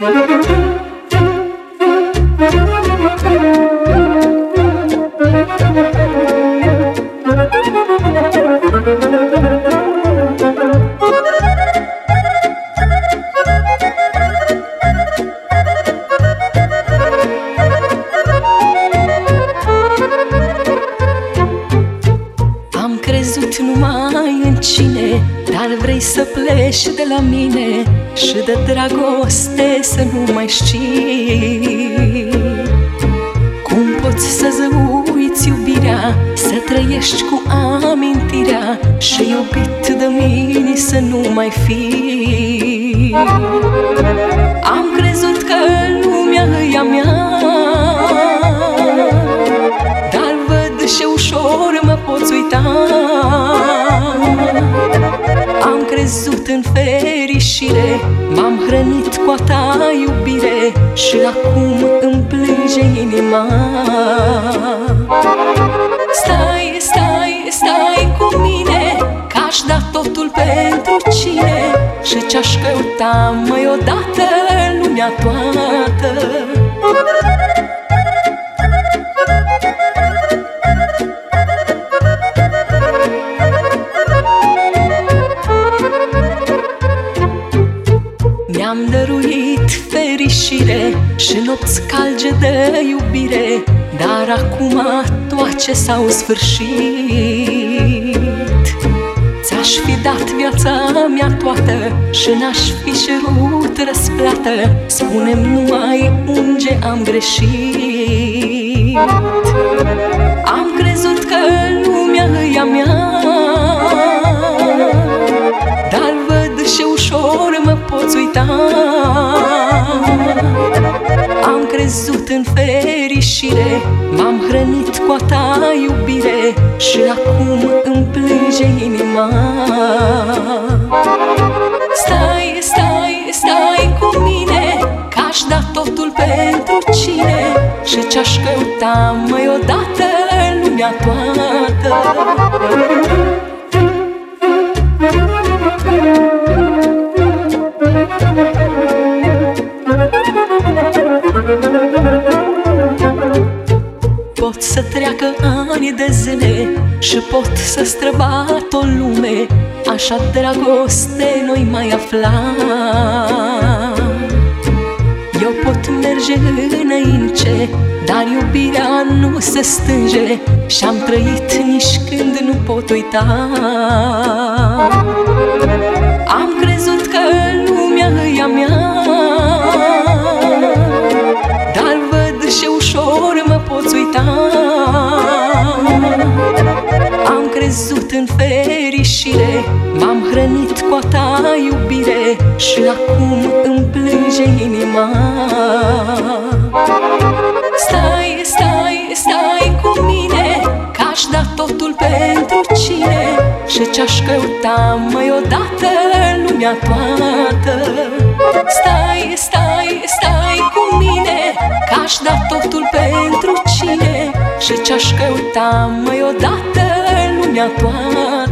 Am crezut numai în cine Dar vrei să pleci de la mine Și de dragoste să nu mai știi. Cum poți să-ți uiți iubirea Să trăiești cu amintirea Și iubit de mine să nu mai fii crezut în fericire. M-am hrănit cu a ta iubire Și acum îmi plânge inima. Stai, stai, stai cu mine Că aș da totul pentru cine. Și ce-aș căuta mai odată lumea toată și nopți calge de iubire Dar acum toate s-au sfârșit. Ți-aș fi dat viața mea toată și n-aș fi cerut răsplată Spune-mi numai unde am greșit. Am crezut că lumea e a mea Dar văd și ușor mă poți uita. Am crezut în fericire. M-am hrănit cu a ta iubire Și acum îmi plânge inima. Stai, stai, stai cu mine Că aș da totul pentru cine Și ce-aș căuta mai odată lumea toată Pot să treacă ani de zile Și pot să străbat o lume Așa dragoste noi mai afla Eu pot merge înainte Dar iubirea nu se stânge Și-am trăit nici când nu pot uita în fericire. M-am hrănit cu a ta iubire Și acum îmi plânge inima. Stai, stai, stai cu mine Că aș da totul pentru cine Și ce-aș căuta mai odată lumea toată? Stai, stai, stai cu mine Că aș da totul pentru cine Și ce-aș căuta mai odată lumea toată